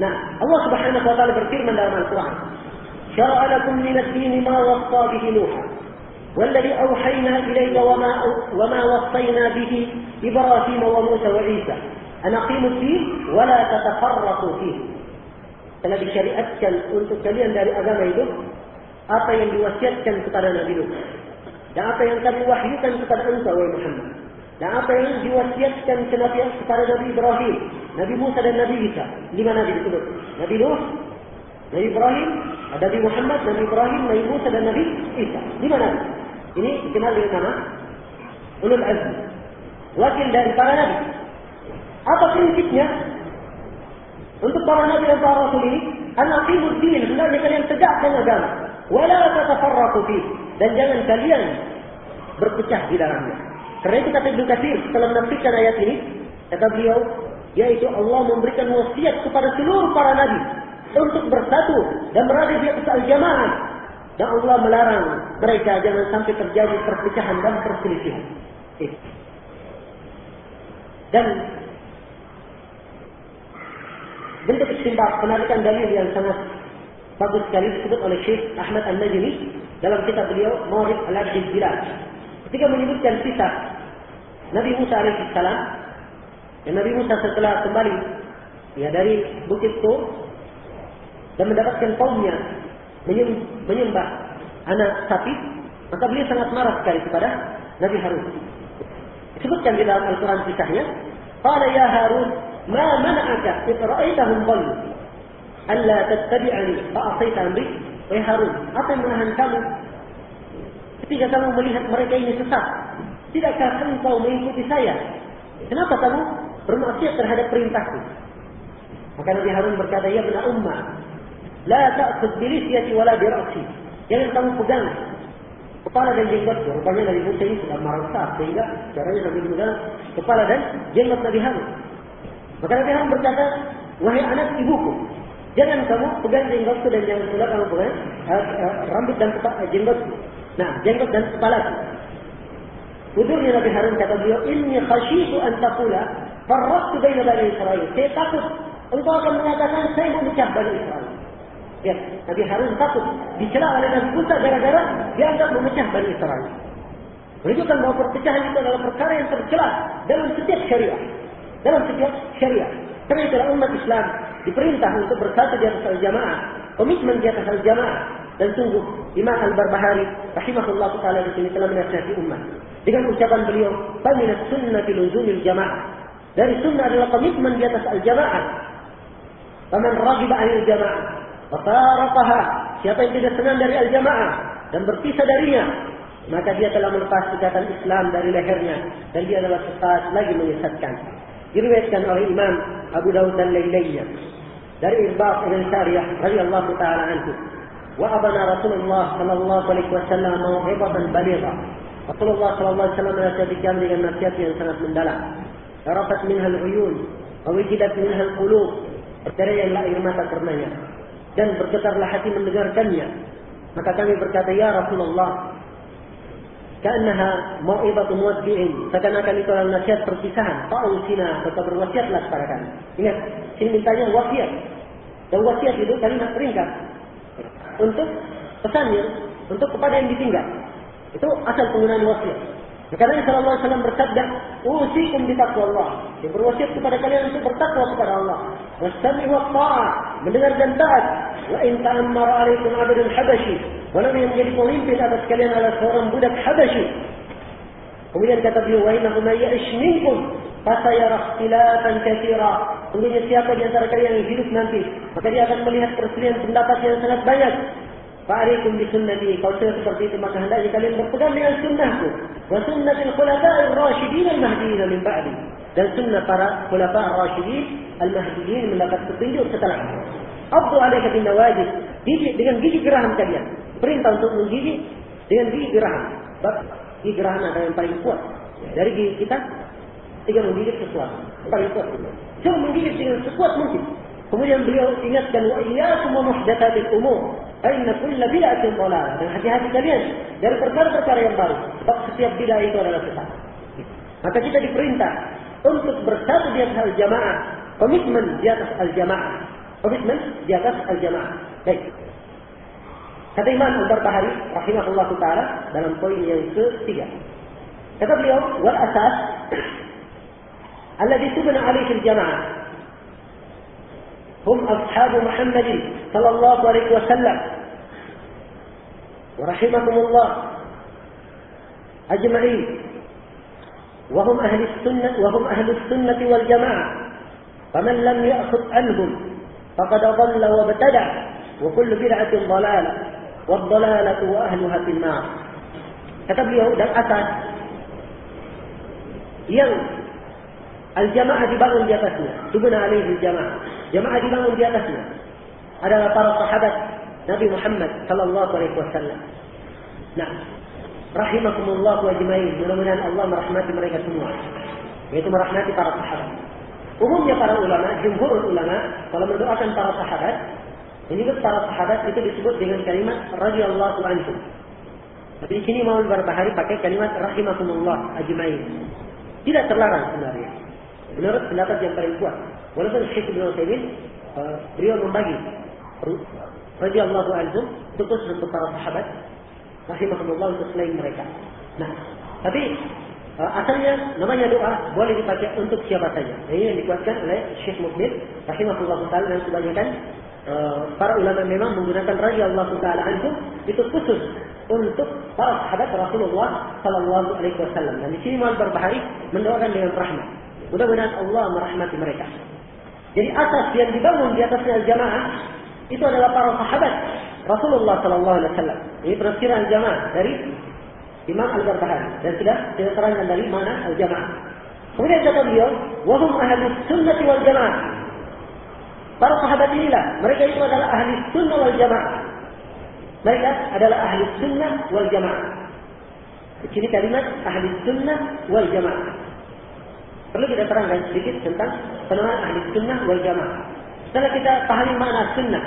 Nah, Allah Subhanahu wa taala berfirman dalam Al-Qur'an, "Syara'a lakum min ad-din ma wassa bihi Nuh, والذي أوحينا إليك وما وما وصينا به إبراهيم وموسى وعيسى أن أقيموا الدين ولا تتفرقوا فيه telah disyariatkan untuk kalian dari agama itu apa yang diwasiatkan kepada Nabi Nuh dan apa yang kami wahyukan kepada engkau wahai Muhammad dan apa yang diwasiatkan kepada Nabi Ibrahim, Nabi Musa dan Nabi Isa. Lima Nabi disebut. Nabi Nuh, Nabi Ibrahim, Nabi Muhammad, Nabi Ibrahim, Nabi Musa dan Nabi Isa. Lima Nabi. Ini dikenal dengan nama Ulul Azmi. Wakil dari para Nabi. Apa prinsipnya? Untuk para Nabi dan para Rasul ini, An-Aqimud din, hendaknya kalian tegakkan agama. Wala tatafarraqu fi. Dan jangan kalian berpecah di dalamnya. Karena itu kata Ibnu Katsir setelah menafsirkan ayat ini, kata beliau, yaitu Allah memberikan wasiat kepada seluruh para nabi untuk bersatu dan berada di atas al-jamaah. Dan Allah melarang mereka jangan sampai terjadi perpecahan dan perselisihan. Dan bentuk istimbat penarikan dalil yang sangat bagus sekali disebut oleh Syekh Ahmad An-Najmi dalam kitab beliau Mawrid Al-Abdil Bilal. Ketika menyebutkan kisah Nabi Musa alaihissalam dan Nabi Musa setelah kembali ya dari Bukit Tur dan mendapatkan kaumnya menyembah anak sapi, maka beliau sangat marah sekali kepada Nabi Harun. Disebutkan di dalam Al-Quran kisahnya, Qala ya Harun, ma mana'aka id ra'aitahum dhallu alla tattabi'ani fa asaita amri wahai Harun apa yang menahan kamu ketika kamu melihat mereka ini sesat tidakkah engkau mengikuti saya? Kenapa kamu bermaksiat terhadap perintahku? Maka Nabi Harun berkata ya benar ummah la ta'khudh bi lisyati wala bi ra'si. Jangan kamu pegang kepala dan jenggotku rupanya Nabi Musa ini sudah marah sehingga caranya Nabi Musa kepala dan jenggot Nabi Harun. Maka Nabi Harun berkata wahai anak ibuku Jangan kamu pegang jenggotku dan jangan pula kamu pegang uh, uh, rambut dan uh, jenggotku. Nah, jenggot dan kepala. Udurnya Nabi Harun kata beliau, Inni khasyitu an taqula farraqtu baina Bani Israel. Saya takut engkau akan mengatakan saya memecah Bani Israel. Ya, Nabi Harun takut dicela oleh Nabi Musa gara-gara dianggap memecah Bani Israel. Menunjukkan bahwa perpecahan itu adalah perkara yang tercela dalam setiap syariah. Dalam setiap syariah. Karena itulah umat Islam diperintah untuk bersatu di atas al-jamaah, komitmen di atas al-jamaah. Dan sungguh Imam Al-Barbahari rahimahullah taala di sini telah menasihati umat dengan ucapan beliau, "Faminat sunnati luzumil jamaah." Dari sunnah adalah komitmen di atas al-jamaah. Faman ragiba 'anil jamaah wa faraqaha. Siapa yang tidak senang dari al-jamaah dan berpisah darinya, maka dia telah melepas ikatan Islam dari lehernya dan dia adalah sesat lagi menyesatkan. Diriwayatkan oleh Imam Abu Dawud dan lain-lainnya dari Irbaq ibn Sariyah radhiyallahu taala anhu. Wa abana Rasulullah sallallahu alaihi wasallam mau'izatan balighah. Rasulullah sallallahu alaihi wasallam menasihati kami dengan nasihat yang sangat mendalam. Rafat minha al-uyun, wa wajidat minha al-qulub. Berteriaklah air mata dan bergetarlah hati mendengarkannya. Maka kami berkata, "Ya Rasulullah, Ka'annaha mau'izatu muwaddi'in. Seakan-akan itu nasihat perpisahan. Fa'usina, tetap berwasiatlah kepada kami. Ingat, sini mintanya wasiat. Dan wasiat itu kalimat peringkat. Untuk pesannya, untuk kepada yang ditinggal. Itu asal penggunaan wasiat. Sallallahu Alaihi Wasallam bersabda, "Usikum bi Allah." Dia berwasiat kepada kalian untuk bertakwa kepada Allah. Wastami wa ta'a, mendengar dan taat. Wa in ta'ammara alaikum 'abdun habashi, walau yang menjadi pemimpin atas kalian adalah seorang budak habashi. Kemudian kata beliau, "Wa innahu may ya'ish minkum fasayara ikhtilafan katsira." Sungguhnya siapa di antara kalian yang hidup nanti, maka dia akan melihat perselisihan pendapat yang sangat banyak. Fa'alaikum bi sunnati. Kalau sudah seperti itu maka hendaknya kalian berpegang dengan sunnahku. Wa sunnatil khulafa'ir rasyidin al-mahdiyyin min ba'di. Dan sunnah para khulafa' ar-rasyidin al-mahdiyyin mendapat petunjuk setelah itu. Abdu alaika bin nawajid. Gigi dengan gigi geraham kalian. Perintah untuk menggigit dengan gigi geraham. Sebab gigi geraham adalah yang paling kuat. Dari gigi kita, tiga menggigit sesuatu. Paling kuat. Coba menggigit dengan sekuat mungkin. Kemudian beliau ingatkan wa iyyakum muhdatsatil umur. Inna kulla bid'atin dhalalah. Dan hati-hati kalian dari perkara-perkara yang baru. Sebab setiap bid'ah itu adalah sesat. Maka kita diperintah untuk bersatu di atas al-jamaah, komitmen di atas al-jamaah. komitmen di atas al-jamaah. Baik. Kata Imam Al-Barbahari rahimahullah taala dalam poin yang ketiga. Kata beliau, wal asas alladhi tubna alaihi al-jamaah هم أصحاب محمد صلى الله عليه وسلم. ورحمكم الله. أجمعين. وهم أهل السنة وهم أهل السنة والجماعة. فمن لم يأخذ عنهم فقد ضل وابتدع. وكل بدعة ضلالة. والضلالة وأهلها في النار. beliau dan asas yang al-jamaah dibangun di atasnya. Tubna alaihi jamaah jamaah dibangun di atasnya. Adalah para sahabat Nabi Muhammad sallallahu alaihi wasallam. Nah rahimakumullah wa ajmain. Mudah-mudahan Allah merahmati mereka semua. Yaitu merahmati para sahabat. Umumnya para ulama jumhur ulama kalau mendoakan para sahabat menyebut para sahabat itu disebut dengan kalimat radhiyallahu anhum. Tapi di sini mau berbahari pakai kalimat rahimakumullah ajmain. Tidak terlarang sebenarnya. Menurut pendapat yang paling kuat. Walaupun Syekh Ibn Utsaimin uh, beliau membagi radhiyallahu anhum itu khusus untuk para sahabat rahimahumullah untuk selain mereka. Nah, tapi uh, asalnya namanya doa boleh dipakai untuk siapa saja. Ini yang dikuatkan oleh Syekh Mukmin rahimahullah taala dan kebanyakan Eh, para ulama memang menggunakan radhiyallahu taala anhu itu khusus untuk para sahabat Rasulullah sallallahu alaihi wasallam. Dan di sini Muhammad Barbahari mendoakan dengan rahmat. Mudah-mudahan Allah merahmati mereka. Jadi asas yang dibangun di atasnya jamaah itu adalah para sahabat Rasulullah sallallahu alaihi wasallam. Ini penafsiran jamaah dari Imam Al-Barbahari dan sudah tidak terangkan dari mana al-jamaah. Kemudian kata beliau, "Wahum ahlus sunnah wal jamaah." Para sahabat inilah, mereka itu adalah ahli sunnah wal jamaah. Mereka adalah ahli sunnah wal jamaah. Di sini kalimat ahli sunnah wal jamaah. Perlu kita terangkan sedikit tentang penamaan ahli sunnah wal jamaah. Setelah kita pahami makna sunnah,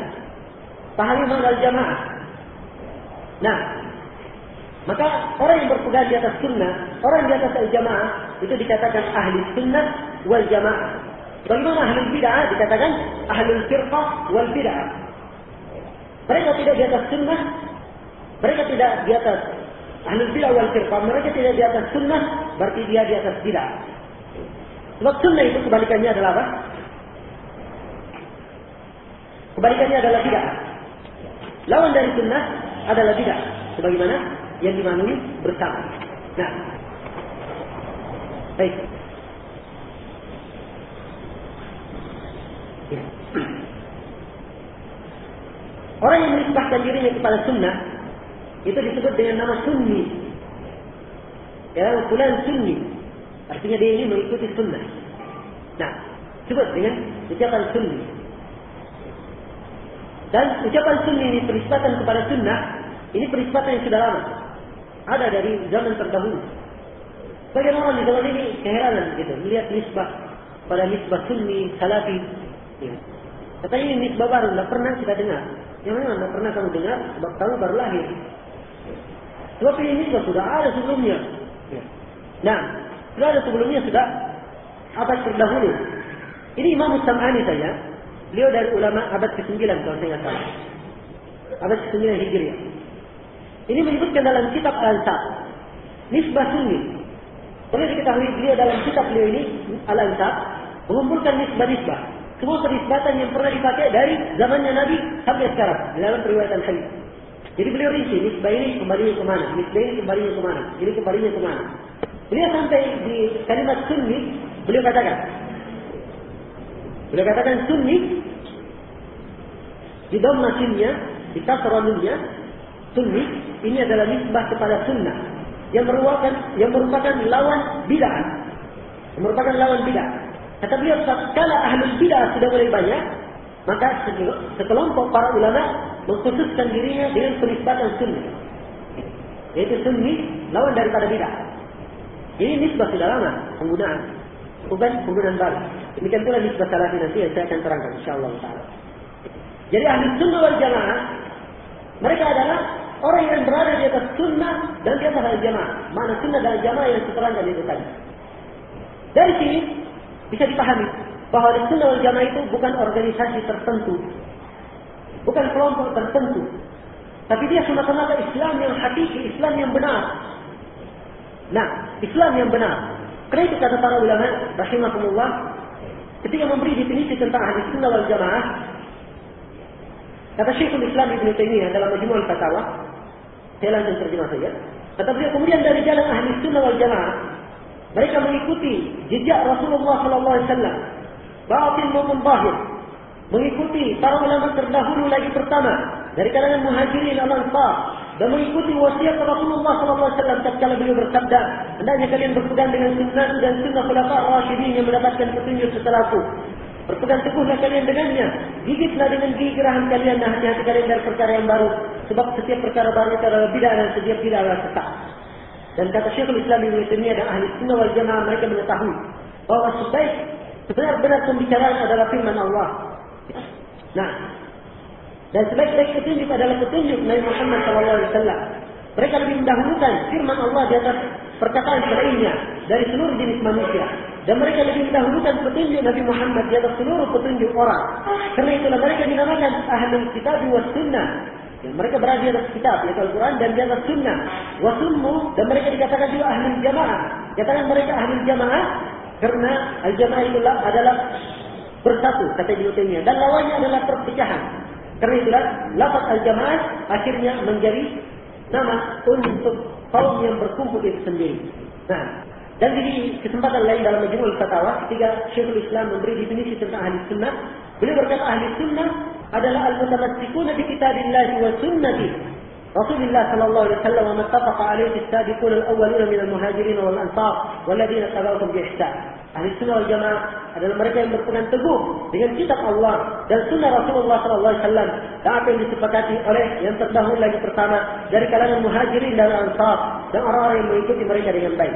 pahami makna jamaah. Nah, maka orang yang berpegang di atas sunnah, orang di atas al-jamaah, itu dikatakan ahli sunnah wal jamaah. Bagaimana ahli bid'ah dikatakan ahli firqah wal bid'ah. Mereka tidak di atas sunnah, mereka tidak di atas ahli bid'ah wal firqah, mereka tidak di atas sunnah, berarti dia di atas bid'ah. Sebab sunnah itu kebalikannya adalah apa? Kebalikannya adalah bid'ah. Lawan dari sunnah adalah bid'ah. Sebagaimana yang dimanui bersama. Nah, baik. Orang yang menisbahkan dirinya kepada sunnah itu disebut dengan nama sunni. Ya, fulan sunni. Artinya dia ini mengikuti sunnah. Nah, sebut dengan ucapan sunni. Dan ucapan sunni ini penisbatan kepada sunnah, ini penisbatan yang sudah lama. Ada dari zaman terdahulu. Bagaimana orang di zaman ini keheranan gitu, melihat nisbah pada nisbah sunni, salafi. Ya. Katanya ini nisbah baru, tidak pernah kita dengar. Yang memang tidak pernah kamu dengar sebab kamu baru lahir. Sebab ini sudah ada sebelumnya. Nah, sudah ada sebelumnya sudah abad terdahulu. Ini Imam Sam'ani saja. Beliau dari ulama abad ke-9 kalau saya salah. Abad ke-9 Hijriah. Ini menyebutkan dalam kitab Al-Ansab. Nisbah Sunni. Boleh diketahui beliau dalam kitab beliau ini Al-Ansab mengumpulkan nisbah-nisbah semua penisbatan yang pernah dipakai dari zamannya Nabi sampai sekarang dalam periwayatan hadis. Jadi beliau rinci, nisbah ini kembalinya ke mana, nisbah ini kembalinya ke mana, ini kembalinya ke mana. Beliau sampai di kalimat sunni, beliau katakan, beliau katakan sunni, di dalam nasimnya, di kasranunnya, sunni, ini adalah nisbah kepada sunnah, yang merupakan yang merupakan lawan bid'ah, yang merupakan lawan bid'ah. Kata beliau, kalau ahlul bidah sudah mulai banyak, maka sekelompok para ulama mengkhususkan dirinya dengan penisbatan sunni. Yaitu sunni lawan daripada bidah. Ini nisbah sudah lama penggunaan. Bukan penggunaan baru. Demikian pula nisbah salafi nanti yang saya akan terangkan insyaAllah. Jadi ahli sunnah wal jamaah, mereka adalah orang yang berada di atas sunnah dan di atas al-jamaah. Mana sunnah dan jamaah yang diterangkan itu tadi. Dari sini bisa dipahami bahwa di sunnah wal jamaah itu bukan organisasi tertentu. Bukan kelompok tertentu. Tapi dia semata-mata Islam yang hakiki, Islam yang benar. Nah, Islam yang benar. Karena itu kata para ulama, rahimahumullah, ketika memberi definisi tentang ahli sunnah wal jamaah, kata Syekhul Islam Ibn Taimiyah dalam Majmu'ul Fatawa, saya langsung terjemah saja. Kata beliau, kemudian dari jalan ahli sunnah wal jamaah, mereka mengikuti jejak Rasulullah Wasallam, batin maupun zahir, mengikuti para ulama terdahulu lagi pertama dari kalangan muhajirin al ansar dan mengikuti wasiat Rasulullah wasallam tatkala beliau bersabda hendaknya kalian berpegang dengan sunnah dan sunnah khulafa rasyidin yang mendapatkan petunjuk setelahku berpegang teguhlah kalian dengannya. Gigitlah dengan gigi gerahan kalian dan hati-hati kalian dari perkara yang baru sebab setiap perkara baru itu adalah bid'ah dan setiap bid'ah adalah sesat dan kata Syekhul Islam Ibnu Taimiyah dan ahli sunnah wal jamaah mereka mengetahui bahwa sebaik sebenar-benar pembicaraan adalah firman Allah. Nah, dan sebaik-baik petunjuk adalah petunjuk Nabi Muhammad SAW. Mereka lebih mendahulukan firman Allah di atas perkataan syar'inya dari seluruh jenis manusia. Dan mereka lebih mendahulukan petunjuk Nabi Muhammad di atas seluruh petunjuk orang. Karena itulah mereka dinamakan ahlul kitab wa sunnah. Ya, mereka berada di atas kitab, yaitu Al-Quran, dan di atas sunnah. Wasummu, dan mereka dikatakan juga ahlul jamaah. Katakan mereka ahlul jamaah, karena al-jamaah adalah bersatu kata Ibnu Taimiyah dan lawannya adalah perpecahan. Itulah lafaz al-jamaah akhirnya menjadi nama untuk kaum yang berkumpul itu sendiri. Nah, dan di kesempatan lain dalam Majmu'ul Fatawa ketika Syekhul Islam memberi definisi tentang ahli sunnah, beliau berkata ahli sunnah adalah al-mutamassikuna bi kitabillah wa sunnati Sallallahu alaihi wasallam wa mattafaqa alaihi as-sabiqun al-awwalun min al-muhajirin wal ansar wal ladzina tabi'uhum bi ihsan. Ahli sunnah wal jamaah adalah mereka yang berpegang teguh dengan kitab Allah dan sunnah Rasulullah SAW dan apa yang disepakati oleh yang terdahulu lagi pertama dari kalangan muhajirin dan ansar dan orang-orang yang mengikuti mereka dengan baik.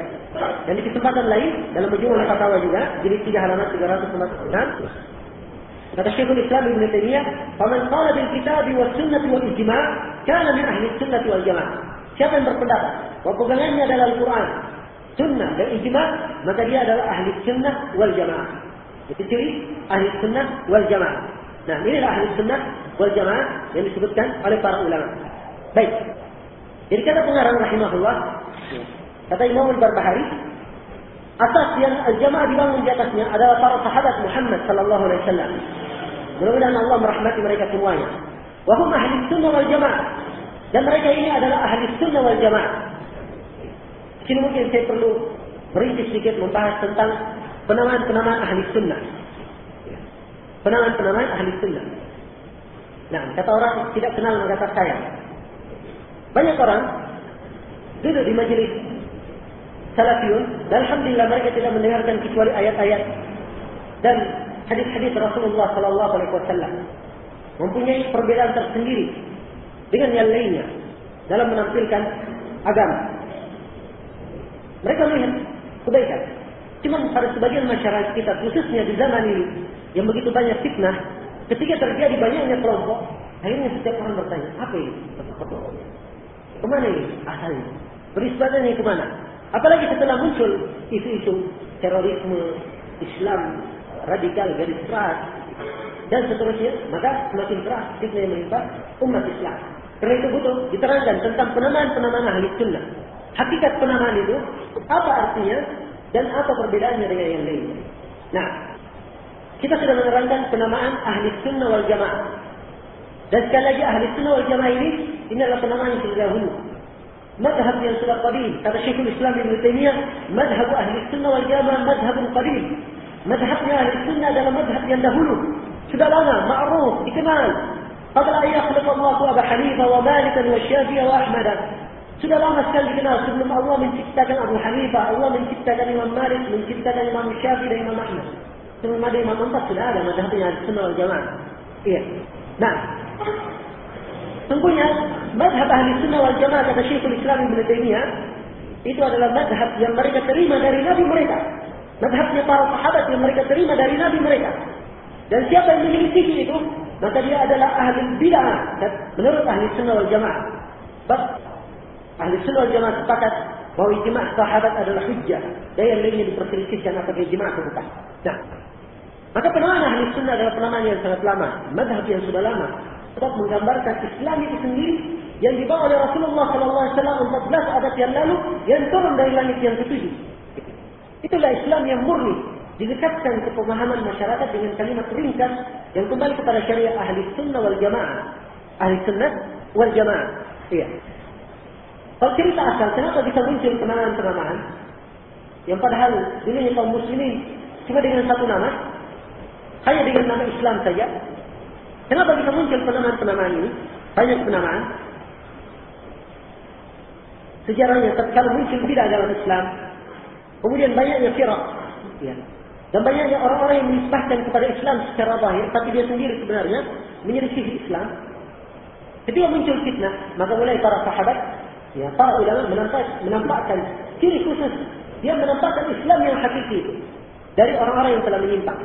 Dan di kesempatan lain dalam majmu'ul fatawa juga jadi tiga halaman 349 Taimiyah, "Faman qala bil kitab wa sunnah wal ijma' kana min ahli sunnah wal jamaah." Siapa yang berpendapat pegangannya adalah Al-Quran, sunnah dan ijma, maka dia adalah ahli sunnah wal jamaah. Itu ciri ahli sunnah wal jamaah. Nah, inilah ahli sunnah wal jamaah yang disebutkan oleh para ulama. Baik. Jadi kata pengarang rahimahullah, kata Imam Al-Barbahari, asas yang al-jamaah dibangun di atasnya adalah para sahabat Muhammad sallallahu alaihi wasallam. Mudah-mudahan Allah merahmati mereka semuanya. Wahum ahli sunnah wal jamaah. Dan mereka ini adalah ahli sunnah wal jamaah. Sini mungkin saya perlu berinci sedikit membahas tentang penamaan-penamaan ahli sunnah. Penamaan-penamaan ahli sunnah. Nah, kata orang tidak kenal mengatakan saya. Banyak orang duduk di majelis salafiyun dan alhamdulillah mereka tidak mendengarkan kecuali ayat-ayat dan hadis-hadis Rasulullah sallallahu alaihi wasallam. Mempunyai perbedaan tersendiri dengan yang lainnya dalam menampilkan agama. Mereka melihat kebaikan. Cuma pada sebagian masyarakat kita, khususnya di zaman ini, yang begitu banyak fitnah, ketika terjadi banyaknya kelompok, akhirnya setiap orang bertanya, apa ini? Ke mana ini asalnya? Berisbatannya ke mana? Apalagi setelah muncul isu-isu terorisme, Islam, radikal, garis keras, dan seterusnya, maka semakin keras fitnah yang menimpa umat Islam. Karena itu butuh diterangkan tentang penamaan-penamaan ahli sunnah. Hakikat penamaan itu apa artinya dan apa perbedaannya dengan yang lain. Nah, kita sudah menerangkan penamaan ahli sunnah wal jamaah. Dan sekali lagi ahli sunnah wal jamaah ini ini adalah penamaan yang sudah dahulu. Madhab yang sudah qadim. Kata Syekhul Islam Ibn Taimiyah, madhab ahli sunnah wal jamaah madhab qadim. مذهبنا للسنة هذا مذهب يندهله سبع لنا معروف إكمال. قبل أن يخلق الله أبا حنيفة ومالكا والشافعي وأحمدا سبع لنا سلقنا الله من ستة أبو حنيفة الله من ستة الإمام مالك من ستة الإمام الشافعي الإمام أحمد. ثم ماذا الإمام أنت سبع لنا مذهبنا للسنة والجماعة. إيه. نعم. Tentunya mazhab ahli sunnah wal jamaah kata Syekhul Islam Ibn Taimiyah itu adalah mazhab yang mereka terima dari Nabi mereka. Madhabnya para sahabat yang mereka terima dari Nabi mereka. Dan siapa yang memiliki itu, maka dia adalah ahli bid'ah menurut ahli sunnah wal jamaah. Ahli sunnah jamaah sepakat bahwa ijma' sahabat adalah hujjah. Dan yang lainnya diperselisihkan apakah ijma' atau bukan. Nah, Maka penamaan ahli sunnah adalah penamaan yang sangat lama, madhab yang sudah lama. Sebab menggambarkan Islam itu sendiri yang dibawa oleh Rasulullah SAW 14 abad yang lalu yang turun dari langit yang ketujuh. Itulah Islam yang murni. Didekatkan ke pemahaman masyarakat dengan kalimat ringkas yang kembali kepada syariah ahli sunnah wal jamaah. Ahli sunnah wal jamaah. Iya. Kalau cerita asal, kenapa bisa muncul penamaan-penamaan? Yang padahal dulunya kaum muslimin cuma dengan satu nama, hanya dengan nama Islam saja. Kenapa bisa muncul penamaan-penamaan ini? Banyak penamaan. Sejarahnya kalau muncul tidak dalam Islam, kemudian banyaknya firak, ya. dan banyaknya orang-orang yang menisbahkan kepada Islam secara zahir, tapi dia sendiri sebenarnya menyelisih Islam. Ketika muncul fitnah, maka mulai para sahabat, ya, para ulama menampak, menampakkan ciri khusus. Dia menampakkan Islam yang hakiki dari orang-orang yang telah menyimpang.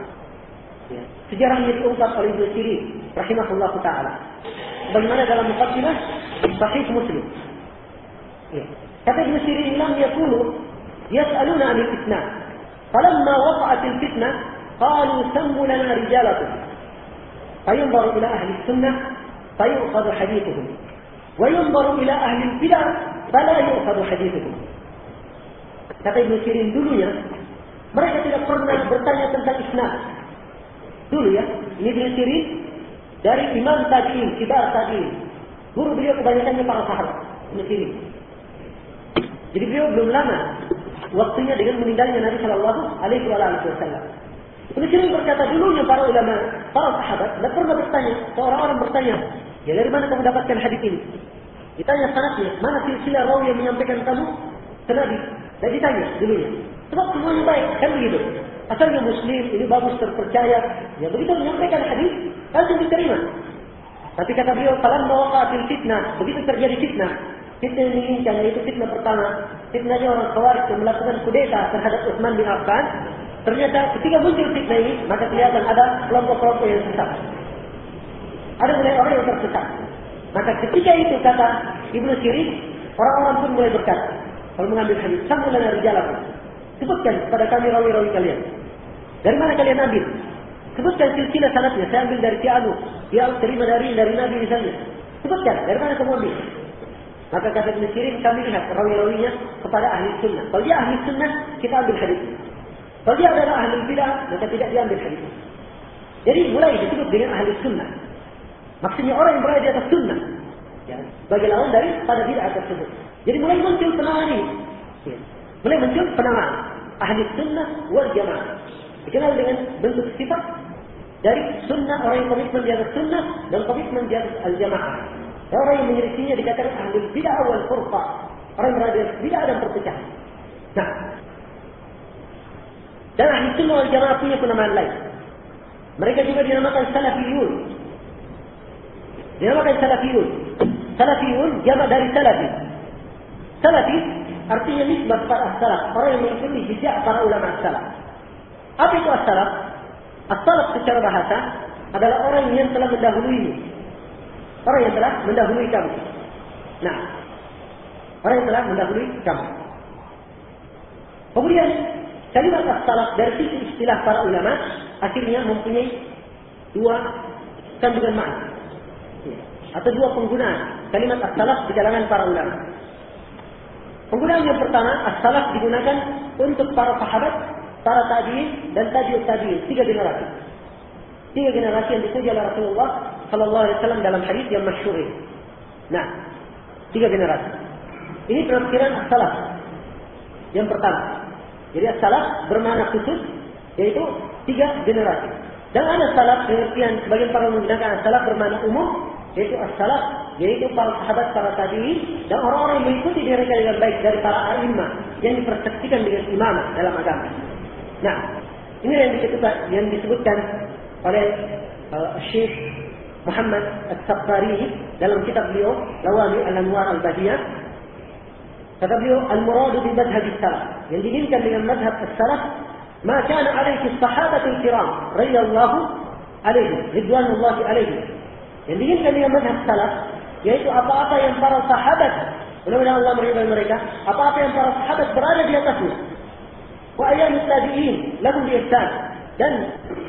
Ya. Sejarahnya diungkap oleh Ibnu Sirin rahimahullah taala. Bagaimana dalam mukaddimah Sahih Muslim. Ya. Kata Ibnu Sirin lam yakunu yas'aluna 'anil fitnah. Falamma waqa'at al-fitnah qalu sammu lana rijalakum. Fayunzaru ila ahli sunnah fayu'khadhu hadithuhum. وينظر إلى أهل البدع فلا يؤخذ حديثهم. Kata Ibnu Sirin dulunya, mereka tidak pernah bertanya tentang Islam. Dulu ya, ini Ibnu Sirin dari Imam Tabi'in, kibar Tabi'in. Guru beliau kebanyakannya para sahabat, Ibnu Sirin. Jadi beliau belum lama waktunya dengan meninggalnya Nabi Shallallahu Alaihi Wasallam. Ibnu Sirin berkata dulunya para ulama, para sahabat, tidak pernah bertanya. Seorang orang bertanya, ya dari mana kamu dapatkan hadis ini? Ditanya sanatnya, mana silsilah rawi yang menyampaikan kamu ke Nabi? Dan ditanya dulunya. Sebab semuanya baik, kan begitu. Asalnya muslim, ini bagus terpercaya. Ya begitu menyampaikan hadis, langsung diterima. Tapi kata beliau, kalau mewaqatil fitnah, begitu terjadi fitnah, fitnah yang diinginkan yaitu fitnah pertama, fitnahnya orang Khawarij yang melakukan kudeta terhadap Utsman bin Affan. Ternyata ketika muncul fitnah ini, maka kelihatan ada kelompok-kelompok yang sesat. Ada mulai orang yang tersesat. Maka ketika itu kata Ibnu Sirin, orang-orang pun mulai berkata, kalau mengambil hadis, sama dari jalan. Sebutkan kepada kami rawi-rawi kalian. Dari mana kalian ambil? Sebutkan silsilah sanatnya. Saya ambil dari Tianu. Dia terima dari dari Nabi misalnya. Sebutkan dari mana kamu ambil? Maka kata Ibn Sirin kami lihat rawi-rawinya kepada ahli sunnah. Kalau dia ahli sunnah, kita ambil hadis. Kalau dia adalah ahli bidah, maka tidak diambil hadis. Jadi mulai disebut dengan ahli sunnah. Maksudnya orang yang berada di atas sunnah. Ya, bagi lawan dari pada bid'ah tersebut. Jadi mulai muncul penamaan ini. Ya. Mulai muncul penamaan. Ahli sunnah wal jamaah. Dikenal dengan bentuk sifat dari sunnah orang yang komitmen di atas sunnah dan komitmen di atas al-jamaah. Orang yang menyelisihinya dikatakan ahli bid'ah wal furqa. Orang yang berada bid'ah dan perpecahan. Nah. Dan ahli sunnah wal jamaah punya penamaan lain. Mereka juga dinamakan salafiyun. Dinamakan salafiyun. Salafiyun jamak dari salafi. Salafi artinya nisbah kepada as-salaf, orang yang mengikuti jejak para ulama as-salaf. Apa itu as-salaf? As-salaf secara bahasa adalah orang yang telah mendahului Orang yang telah mendahului kamu. Nah, orang yang telah mendahului kamu. Kemudian kalimat as-salaf dari sisi istilah para ulama akhirnya mempunyai dua kandungan makna atau dua penggunaan kalimat as-salaf di kalangan para ulama. Penggunaan yang pertama, as-salaf digunakan untuk para sahabat, para tabi'in dan tabi'ut tabi'in, tiga generasi. Tiga generasi yang dipuji oleh Rasulullah sallallahu alaihi wasallam dalam hadis yang masyhur ini. Nah, tiga generasi. Ini penafsiran as-salaf. Yang pertama. Jadi as-salaf bermakna khusus yaitu tiga generasi. Dan ada salaf pengertian sebagian para menggunakan as-salaf bermakna umum yaitu as-salaf, yaitu para sahabat, para tabi'in dan orang-orang yang mengikuti mereka dengan baik dari para a'imah yang dipersaksikan dengan imam dalam agama. Nah, ini yang disebutkan, yang disebutkan oleh uh, Syekh Muhammad As-Saqari dalam kitab beliau Lawami Al-Anwar Al-Badiyah kata beliau al-muradu bi madhhab salaf yang diinginkan dengan madhab as-salaf ma kana alaihi sahabatul kiram radhiyallahu alaihim ridwanullahi alaihim Yang diinginkan dengan madhab salaf, yaitu apa-apa yang para sahabat, mudah-mudahan Allah meridai mereka, apa-apa yang para sahabat berada di atasnya. Wa ayyamu tabi'in lahum ihsan dan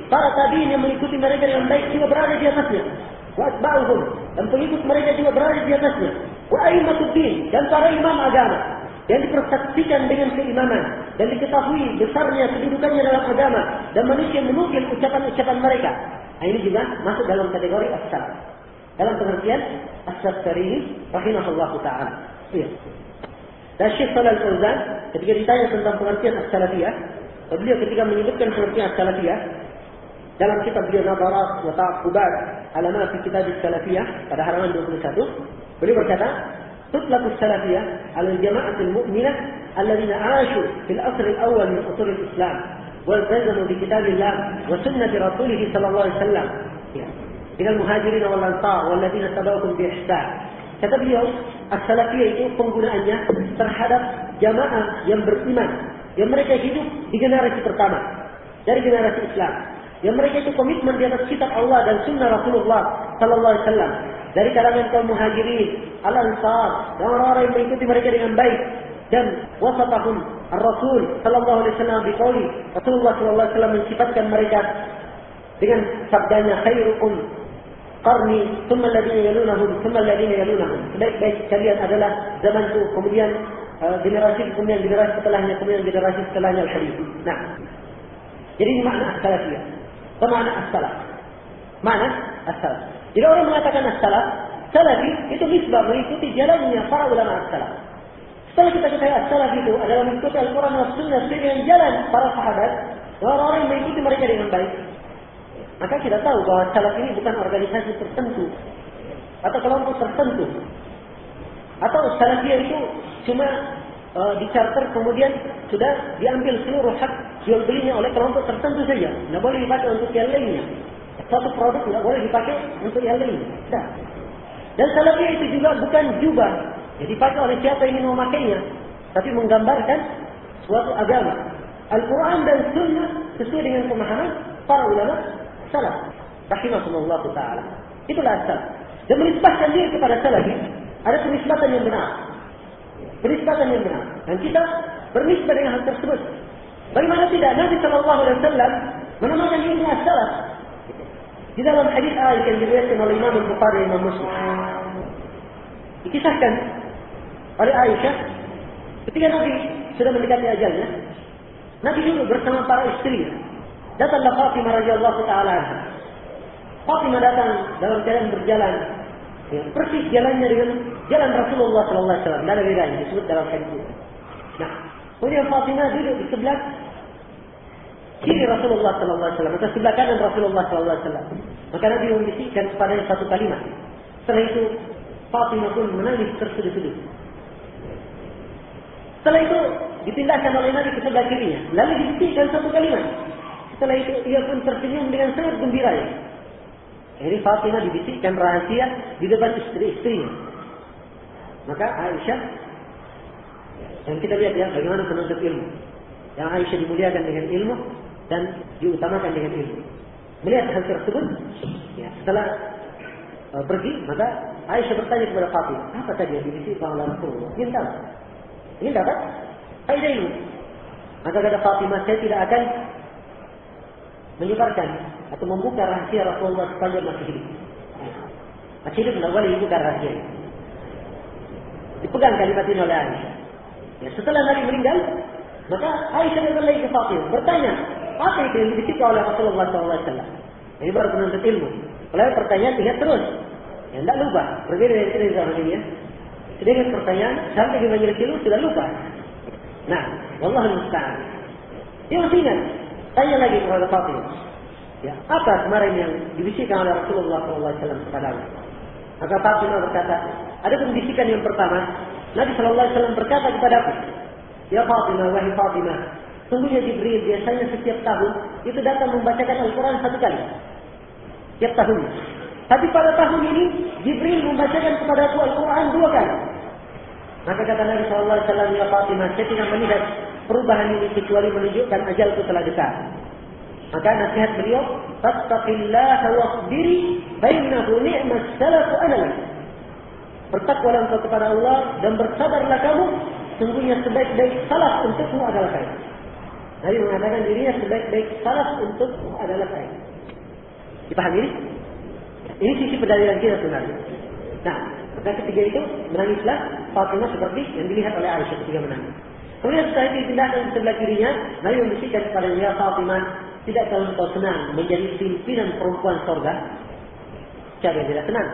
para tabiin yang mengikuti mereka dengan baik juga berada di atasnya. Wa dan pengikut mereka juga berada di atasnya. Wa aimatuddin dan para imam agama yang dipersaksikan dengan keimaman dan diketahui besarnya kedudukannya dalam agama dan manusia menukil ucapan-ucapan mereka. Nah, ini juga masuk dalam kategori as-salaf. Dalam pengertian as-salaf rahimahullah taala. Iya. Dan Syekh Shalal Fauzan ketika ditanya tentang pengertian as-salafiyah, beliau ketika menyebutkan pengertian as-salafiyah dalam kitab beliau Nazarat wa Ta'qubat Alamat fi Kitab as-Salafiyah pada halaman 21, beliau berkata, تطلق السلفية على الجماعة المؤمنة الذين عاشوا في الأصل الأول من أصول الإسلام والتزموا بكتاب الله وسنة رسوله صلى الله عليه وسلم من المهاجرين والأنصار والذين تبعوكم بإحسان Kata beliau, as-salafiyah itu penggunaannya terhadap jamaah yang beriman. Yang mereka hidup di generasi pertama. Dari generasi Islam. Yang mereka itu komitmen di atas kitab Allah dan sunnah Rasulullah Sallallahu Alaihi Wasallam. Dari kalangan kaum muhajirin, al-ansar, dan orang-orang yang mengikuti mereka dengan baik. Dan wasatahum Rasul Sallallahu Alaihi Wasallam biqauli Rasulullah Sallallahu Alaihi Wasallam mensifatkan mereka dengan sabdanya khairukum qarni thumma alladhina yalunahum thumma alladhina yalunahum. Sebaik-baik kalian adalah zamanku kemudian uh, generasi kemudian generasi setelahnya kemudian generasi setelahnya al-hadis nah. Jadi ini makna as-salafiyah apa makna as-salaf? Makna as-salaf? Jadi orang mengatakan as-salaf salafi itu nisbah mengikuti jalannya para ulama as-salaf. Setelah kita ketahui as-salaf itu adalah mengikuti Al-Quran dan Sunnah dengan jalan para sahabat orang-orang yang mengikuti mereka dengan baik. Maka kita tahu bahwa salaf ini bukan organisasi tertentu atau kelompok tertentu. Atau salafiyah itu cuma uh, dicarter kemudian sudah diambil seluruh hak jual belinya oleh kelompok tertentu saja. Tidak boleh dipakai untuk yang lainnya. Satu produk tidak boleh dipakai untuk yang lainnya. Tidak. Dan salafiyah itu juga bukan jubah yang dipakai oleh siapa yang ingin memakainya. Tapi menggambarkan suatu agama. Al-Quran dan Sunnah sesuai dengan pemahaman para ulama salaf rahimahullah taala. Itulah asal. Dan menisbahkan diri kepada salaf ada penisbatan yang benar. Penisbatan yang benar. Dan kita bernisbah dengan hal tersebut. Bagaimana tidak Nabi Shallallahu Alaihi Wasallam menamakan dirinya salaf di dalam hadis Aisyah yang diriwayatkan oleh Imam Bukhari Imam Muslim. Dikisahkan oleh Aisyah ketika Nabi sudah mendekati ajalnya, Nabi dulu bersama para istrinya Datanglah Fatimah radhiyallahu taala Fatimah datang dalam jalan berjalan ya, persis jalannya dengan jalan Rasulullah sallallahu alaihi wasallam. Tidak ada bedanya disebut dalam hadis itu. Nah, kemudian Fatimah duduk di sebelah kiri Rasulullah sallallahu alaihi wasallam atau sebelah kanan Rasulullah sallallahu alaihi wasallam. Maka Nabi membisikkan kepadanya satu kalimat. Setelah itu Fatimah pun menangis tersedih-sedih. Setelah itu dipindahkan oleh Nabi ke sebelah kirinya. Lalu dibisikkan satu kalimat. Setelah itu ia pun tersenyum dengan sangat gembira. Jadi Fatimah dibisikkan rahasia di depan istri-istrinya. Maka Aisyah, yang kita lihat ya bagaimana penuntut ilmu. Yang Aisyah dimuliakan dengan ilmu dan diutamakan dengan ilmu. Melihat hal tersebut, ya, setelah uh, pergi, maka Aisyah bertanya kepada Fatimah, apa tadi yang dibisikkan oleh Rasulullah? Ingin tahu? Ingin dapat? Faedah ilmu. Maka kata Fatimah, saya tidak akan menyebarkan atau membuka rahasia Rasulullah sepanjang masih hidup. Masih hidup tidak boleh dibuka rahasia. Dipegang kalimat ini oleh Aisyah. Ya, setelah Nabi meninggal, maka Aisyah lagi ke Fatimah bertanya, apa itu yang dibisikkan oleh Rasulullah SAW? Ini baru penuntut ilmu. Kalau pertanyaan ingat terus. Ya, tidak lupa. Berbeda dengan kita zaman ya. Sedangkan pertanyaan sampai di majelis ilmu sudah lupa. Nah, Allah musta'an. Dia masih ingat. Tanya lagi kepada Fatimah. Ya, apa kemarin yang dibisikkan oleh Rasulullah SAW kepada Allah? Maka Fatimah berkata, ada pembisikan yang pertama. Nabi SAW berkata kepada aku, Ya Fatimah, wahai Fatimah, sungguhnya Jibril biasanya setiap tahun itu datang membacakan Al-Quran satu kali. Setiap tahun. Tapi pada tahun ini Jibril membacakan kepada aku Al-Quran dua kali. Maka kata Nabi SAW, Ya Fatimah, saya tidak melihat perubahan ini kecuali menunjukkan ajal itu telah dekat. Maka nasihat beliau, "Fattaqillaha wasbiri bainahu ni'mas salafu analak." Bertakwalah engkau kepada Allah dan bersabarlah kamu, sungguhnya sebaik-baik salaf untukmu adalah saya. Nabi mengatakan dirinya sebaik-baik salaf untuk adalah saya. Dipahami ini? Ini sisi pendalilan kita sebenarnya. Nah, maka ketiga itu menangislah Fatimah seperti yang dilihat oleh Aisyah ketika menangis. Kemudian setelah itu dipindahkan ke sebelah kirinya, Nabi membisikkan kepada dia Fatimah, tidak kalau engkau senang menjadi pimpinan perempuan sorga? Siapa yang tidak senang?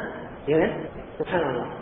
Ya kan? Subhanallah.